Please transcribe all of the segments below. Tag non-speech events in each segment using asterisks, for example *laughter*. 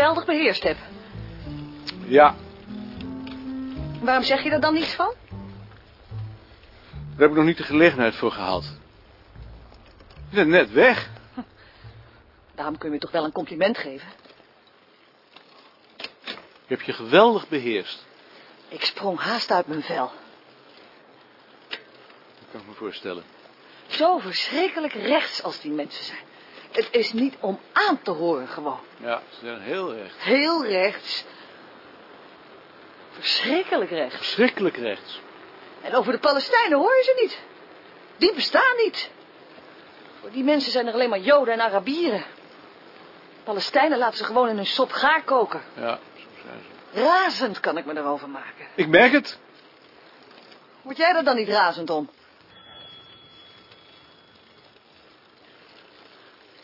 geweldig beheerst heb. Ja, Waarom zeg je er dan niets van? daar heb ik nog niet de gelegenheid voor gehad. Je bent net weg. Daarom kun je me toch wel een compliment geven. Je hebt je geweldig beheerst. Ik sprong haast uit mijn vel. Dat kan ik me voorstellen. Zo verschrikkelijk rechts als die mensen zijn. Het is niet om aan te horen gewoon. Ja, ze zijn heel recht. Heel rechts. Verschrikkelijk rechts. Verschrikkelijk rechts. En over de Palestijnen hoor je ze niet. Die bestaan niet. Voor die mensen zijn er alleen maar Joden en Arabieren. Palestijnen laten ze gewoon in hun sop gaar koken. Ja, zo zijn ze. Razend kan ik me erover maken. Ik merk het. Word jij er dan niet razend om?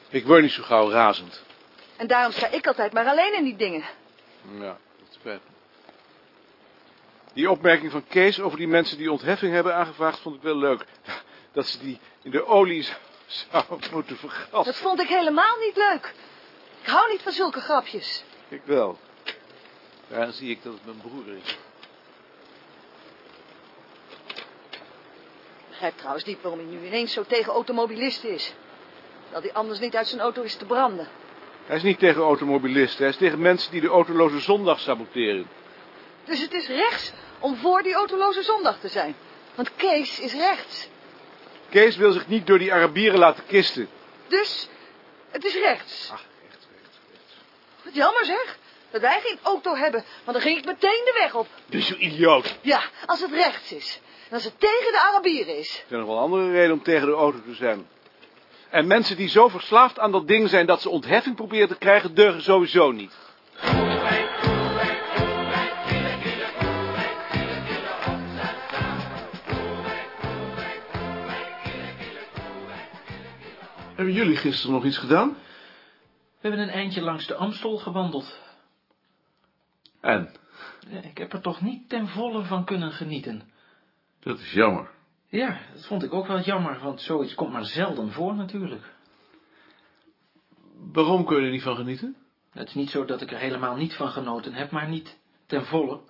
Ik word niet zo gauw razend. En daarom sta ik altijd maar alleen in die dingen. Ja, dat spijt me. Die opmerking van Kees over die mensen die ontheffing hebben aangevraagd vond ik wel leuk. Dat ze die in de olie zou, zou moeten vergassen. Dat vond ik helemaal niet leuk. Ik hou niet van zulke grapjes. Ik wel. Daar zie ik dat het mijn broer is. Ik begrijp trouwens niet waarom hij nu ineens zo tegen automobilisten is. Dat hij anders niet uit zijn auto is te branden. Hij is niet tegen automobilisten. Hij is tegen mensen die de autoloze zondag saboteren. Dus het is rechts om voor die autoloze zondag te zijn. Want Kees is rechts. Kees wil zich niet door die Arabieren laten kisten. Dus het is rechts. Ach, rechts, rechts, rechts. Wat jammer zeg. Dat wij geen auto hebben. Want dan ging ik meteen de weg op. Je bent zo idioot. Ja, als het rechts is. En als het tegen de Arabieren is. Er zijn nog wel andere redenen om tegen de auto te zijn. En mensen die zo verslaafd aan dat ding zijn dat ze ontheffing proberen te krijgen, deugen sowieso niet. Hebben jullie gisteren nog iets gedaan? We hebben een eindje langs de Amstel gewandeld. En? Eh, Ik heb er toch niet ten volle van kunnen genieten. Dat is jammer. Ja, dat vond ik ook wel jammer, want zoiets komt maar zelden voor natuurlijk. Waarom kun je er niet van genieten? Het is niet zo dat ik er helemaal niet van genoten heb, maar niet ten volle.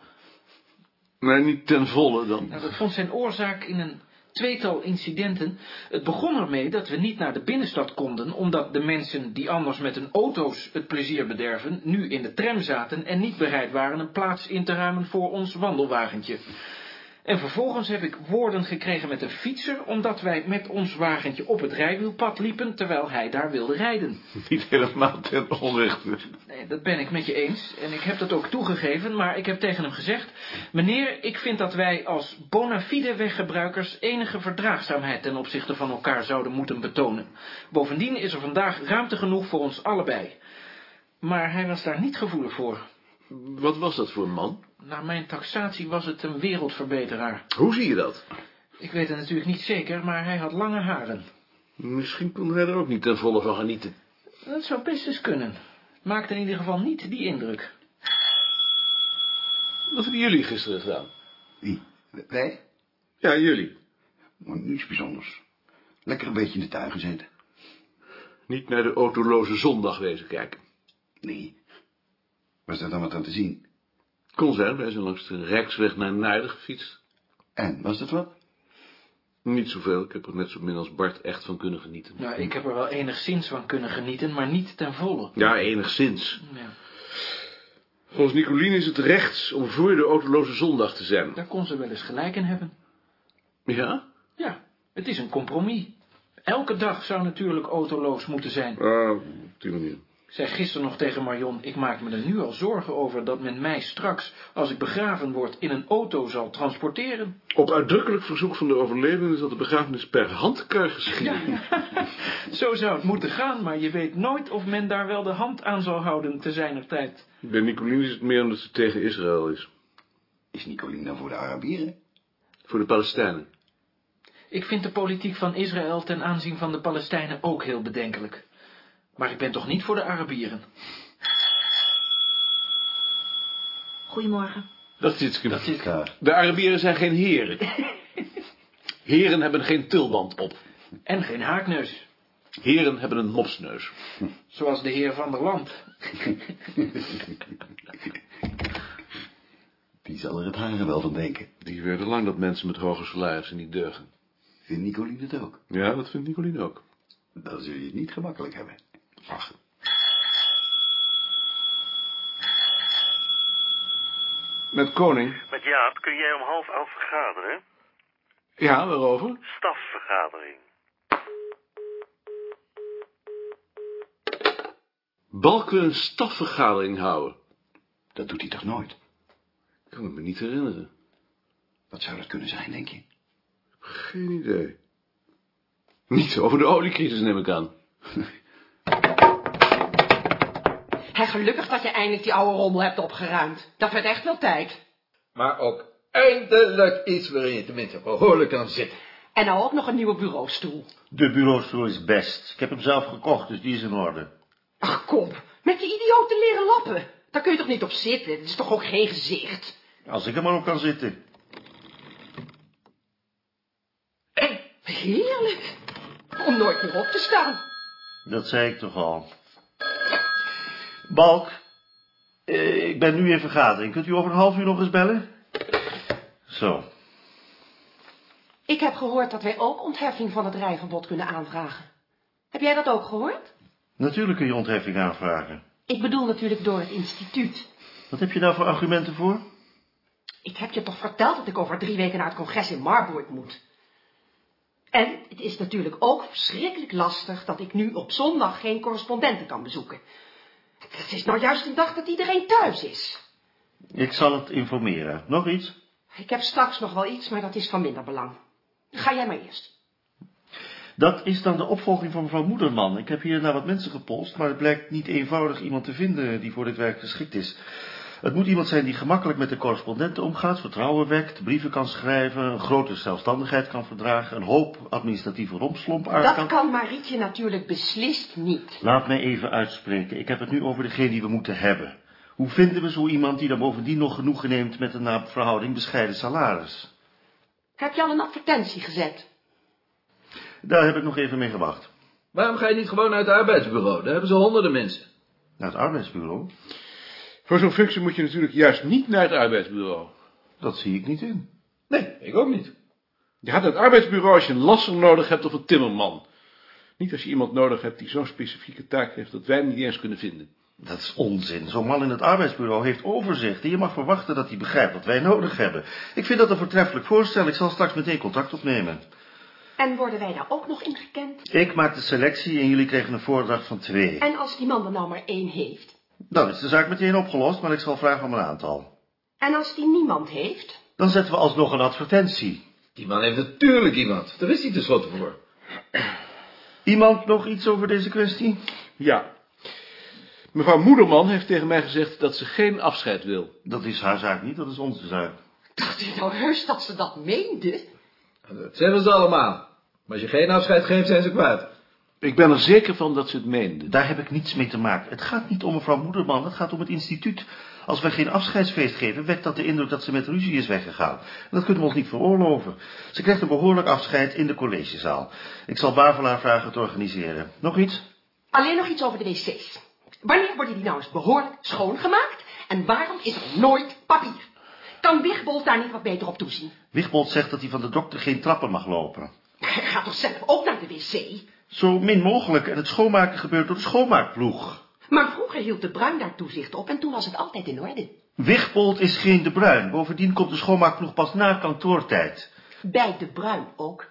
Nee, niet ten volle dan. Nou, dat vond zijn oorzaak in een tweetal incidenten. Het begon ermee dat we niet naar de binnenstad konden, omdat de mensen die anders met hun auto's het plezier bederven, nu in de tram zaten en niet bereid waren een plaats in te ruimen voor ons wandelwagentje. En vervolgens heb ik woorden gekregen met een fietser, omdat wij met ons wagentje op het rijwielpad liepen, terwijl hij daar wilde rijden. *laughs* Niet helemaal ten onrechte. Nee, dat ben ik met je eens. En ik heb dat ook toegegeven, maar ik heb tegen hem gezegd... Meneer, ik vind dat wij als bona fide weggebruikers... enige verdraagzaamheid ten opzichte van elkaar zouden moeten betonen. Bovendien is er vandaag ruimte genoeg voor ons allebei. Maar hij was daar niet gevoelig voor. Wat was dat voor een man? Naar mijn taxatie was het een wereldverbeteraar. Hoe zie je dat? Ik weet het natuurlijk niet zeker, maar hij had lange haren. Misschien kon hij er ook niet ten volle van genieten. Dat zou best eens kunnen. Maakte in ieder geval niet die indruk. Wat hebben jullie gisteren gedaan? Wie? Wij? Ja, jullie. Nou, niets bijzonders. Lekker een beetje in de tuin gezeten. Niet naar de autoloze zondag wezen kijken. Nee. Was er dan wat aan te zien? Kon zijn, wij zijn langs de Rijksweg naar Naarden gefietst. En, was dat wat? Niet zoveel, ik heb er net zo min als Bart echt van kunnen genieten. Nou, ik heb er wel enigszins van kunnen genieten, maar niet ten volle. Ja, enigszins. Ja, Volgens Nicolien is het rechts om voor de autoloze zondag te zijn. daar kon ze wel eens gelijk in hebben. Ja? Ja, het is een compromis. Elke dag zou natuurlijk autoloos moeten zijn. Ah, op die manier. Zei gisteren nog tegen Marion, ik maak me er nu al zorgen over dat men mij straks, als ik begraven word, in een auto zal transporteren. Op uitdrukkelijk verzoek van de overledene zal de begrafenis per handkar geschieden. *laughs* Zo zou het moeten gaan, maar je weet nooit of men daar wel de hand aan zal houden te zijner tijd. Bij Nicolien is het meer omdat ze tegen Israël is. Is Nicolien dan voor de Arabieren? Voor de Palestijnen. Ik vind de politiek van Israël ten aanzien van de Palestijnen ook heel bedenkelijk. Maar ik ben toch niet voor de Arabieren. Goedemorgen. Dat is iets Dat. De Arabieren zijn geen heren. *laughs* Heren hebben geen tulband op. En geen haakneus. Heren hebben een mopsneus. *laughs* Zoals de heer Van der Land. *laughs* Die zal er het haren wel van denken. Die werden lang dat mensen met hoge salarissen niet deugen. Vindt Nicolien het ook? Ja, dat vindt Nicolien ook. Dan zul je het niet gemakkelijk hebben. Ach. Met Koning? Met Jaap kun jij om half elf vergaderen? Ja, waarover? Stafvergadering. Balk wil een stafvergadering houden. Dat doet hij toch nooit? Ik kan het me niet herinneren. Wat zou dat kunnen zijn, denk je? Geen idee. Niet over de oliecrisis, neem ik aan. *laughs* Hé, gelukkig dat je eindelijk die oude rommel hebt opgeruimd. Dat werd echt wel tijd. Maar ook eindelijk iets waarin je tenminste behoorlijk kan zitten. En nou ook nog een nieuwe bureaustoel. De bureaustoel is best. Ik heb hem zelf gekocht, dus die is in orde. Ach, kom. Met die idiote leren lappen. Daar kun je toch niet op zitten? Het is toch ook geen gezicht? Als ik er maar op kan zitten. Heerlijk. Om nooit meer op te staan. Dat zei ik toch al. Balk, eh, ik ben nu in vergadering. Kunt u over een half uur nog eens bellen? Zo. Ik heb gehoord dat wij ook ontheffing van het rijverbod kunnen aanvragen. Heb jij dat ook gehoord? Natuurlijk kun je ontheffing aanvragen. Ik bedoel natuurlijk door het instituut. Wat heb je daar voor argumenten voor? Ik heb je toch verteld dat ik over drie weken naar het congres in Marburg moet. En het is natuurlijk ook verschrikkelijk lastig dat ik nu op zondag geen correspondenten kan bezoeken. Het is nou juist een dag dat iedereen thuis is. Ik zal het informeren. Nog iets? Ik heb straks nog wel iets, maar dat is van minder belang. Ga jij maar eerst. Dat is dan de opvolging van mevrouw Moederman. Ik heb hier naar wat mensen gepolst, maar het blijkt niet eenvoudig iemand te vinden die voor dit werk geschikt is. Het moet iemand zijn die gemakkelijk met de correspondenten omgaat, vertrouwen wekt, brieven kan schrijven, een grote zelfstandigheid kan verdragen, een hoop administratieve rompslomp aan Dat kan... Marietje natuurlijk beslist niet. Laat mij even uitspreken. Ik heb het nu over degene die we moeten hebben. Hoe vinden we zo iemand die dan bovendien nog genoegen neemt met een naar verhouding bescheiden salaris? Heb je al een advertentie gezet? Daar heb ik nog even mee gewacht. Waarom ga je niet gewoon naar het arbeidsbureau? Daar hebben ze honderden mensen. Naar het arbeidsbureau? Voor zo'n functie moet je natuurlijk juist niet naar het arbeidsbureau. Dat zie ik niet in. Nee, ik ook niet. Je gaat naar het arbeidsbureau als je een lasser nodig hebt of een timmerman. Niet als je iemand nodig hebt die zo'n specifieke taak heeft dat wij hem niet eens kunnen vinden. Dat is onzin. Zo'n man in het arbeidsbureau heeft overzicht en je mag verwachten dat hij begrijpt wat wij nodig hebben. Ik vind dat een voortreffelijk voorstel. Ik zal straks meteen contact opnemen. En worden wij daar ook nog in gekend? Ik maak de selectie en jullie krijgen een voordracht van twee. En als die man er nou maar één heeft? Dan is de zaak meteen opgelost, maar ik zal vragen om een aantal. En als die niemand heeft? Dan zetten we alsnog een advertentie. Die man heeft natuurlijk iemand. Daar is hij tenslotte voor. Iemand nog iets over deze kwestie? Ja. Mevrouw Moederman heeft tegen mij gezegd dat ze geen afscheid wil. Dat is haar zaak niet, dat is onze zaak. Dacht u nou heus dat ze dat meende? Dat zeggen ze allemaal. Maar als je geen afscheid geeft, zijn ze kwijt. Ik ben er zeker van dat ze het meende. Daar heb ik niets mee te maken. Het gaat niet om mevrouw Moederman, het gaat om het instituut. Als wij geen afscheidsfeest geven, wekt dat de indruk dat ze met ruzie is weggegaan. En dat kunnen we ons niet veroorloven. Ze krijgt een behoorlijk afscheid in de collegezaal. Ik zal Bavelaar vragen te organiseren. Nog iets? Alleen nog iets over de wc's. Wanneer worden die nou eens behoorlijk schoongemaakt? En waarom is er nooit papier? Kan Wigbold daar niet wat beter op toezien? Wigbold zegt dat hij van de dokter geen trappen mag lopen. Hij gaat toch zelf ook naar de wc? Zo min mogelijk en het schoonmaken gebeurt door de schoonmaakploeg. Maar vroeger hield de Bruin daar toezicht op en toen was het altijd in orde. Wigbold is geen de Bruin. Bovendien komt de schoonmaakploeg pas na kantoortijd. Bij de Bruin ook.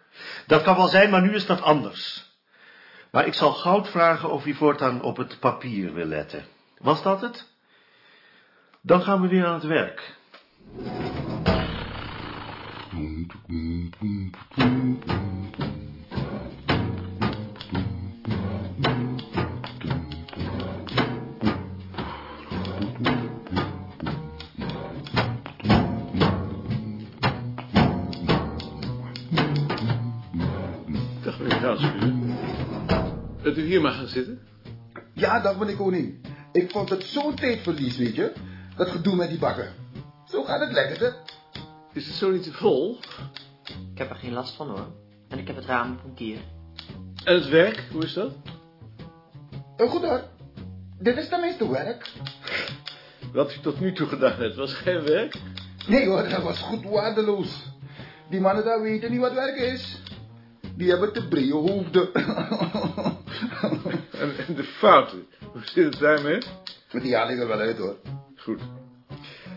Dat kan wel zijn, maar nu is dat anders. Maar ik zal Goud vragen of hij voortaan op het papier wil letten. Was dat het? Dan gaan we weer aan het werk. Dat u hier mag gaan zitten? Ja, dag meneer Koning. Ik vond het zo'n tijdverlies, weet je. Dat gedoe met die bakken. Zo gaat het lekker, hè? Is het zo niet te vol? Ik heb er geen last van hoor. En ik heb het raam op een keer. En het werk, hoe is dat? Eh, goed hoor. Dit is tenminste werk. Wat u tot nu toe gedaan hebt, was geen werk? Nee hoor, dat was goed waardeloos. Die mannen daar weten niet wat werk is. Die hebben te brede hoofden. En, en de fouten, hoe zit het daarmee? Die haal ik er wel uit hoor. Goed.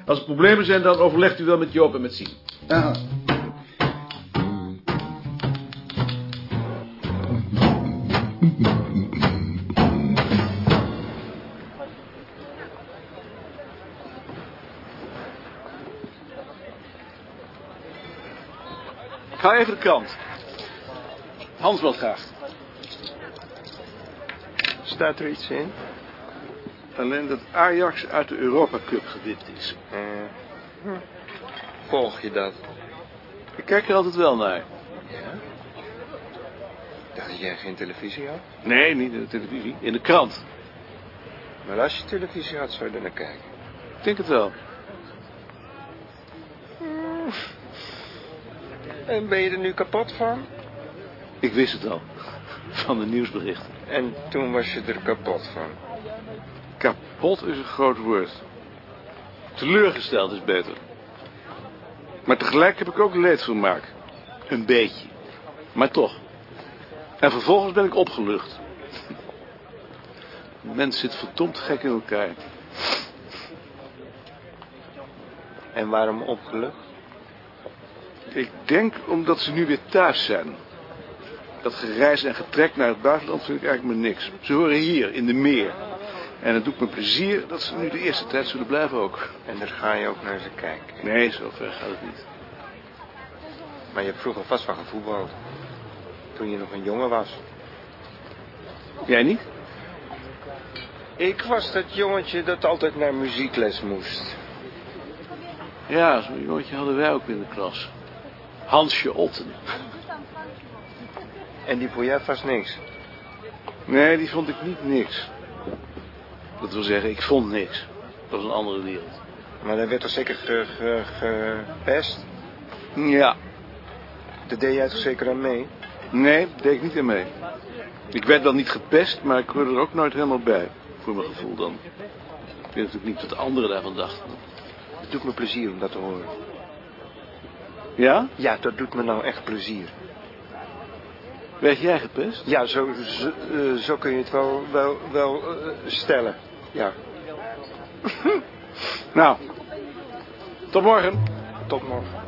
Als er problemen zijn, dan overlegt u wel met Joop en met Sien. Ik ga even de krant. Hans wil graag. Staat er iets in? Alleen dat Ajax uit de Europa Cup gewipt is. Eh, volg je dat? Ik kijk er altijd wel naar. Dacht dat jij geen televisie had? Nee, niet in de televisie. In de krant. Maar als je televisie had, zou je er naar kijken. Ik denk het wel. En ben je er nu kapot van? Ik wist het al. Van de nieuwsberichten. En toen was je er kapot van. Kapot is een groot woord. Teleurgesteld is beter. Maar tegelijk heb ik ook leedvermaak. Een beetje. Maar toch. En vervolgens ben ik opgelucht. De mens zit verdomd gek in elkaar. En waarom opgelucht? Ik denk omdat ze nu weer thuis zijn. Dat gereis en getrek naar het buitenland vind ik eigenlijk maar niks. Ze horen hier, in de meer. En het doet me plezier dat ze nu de eerste tijd zullen blijven ook. En daar ga je ook naar ze kijken. Nee, zo ver gaat het niet. Maar je hebt vroeger vast wel gevoetbald. Toen je nog een jongen was. Jij niet? Ik was dat jongetje dat altijd naar muziekles moest. Ja, zo'n jongetje hadden wij ook in de klas. Hansje Otten. En die jij vast niks. Nee, die vond ik niet niks. Dat wil zeggen, ik vond niks. Dat was een andere wereld. Maar daar werd toch zeker ge- ge- gepest? Ja. Daar deed jij toch zeker aan mee? Nee, daar deed ik niet aan mee. Ik werd wel niet gepest, maar ik hoorde er ook nooit helemaal bij. Voor mijn gevoel dan. Ik weet natuurlijk niet wat de anderen daarvan dachten. Het doet me plezier om dat te horen. Ja? Ja, dat doet me nou echt plezier. Werd jij gepest? Ja, zo, zo, eh, zo kun je het wel, wel, wel eh, stellen. Ja, *laughs* Nou, tot morgen. tot morgen.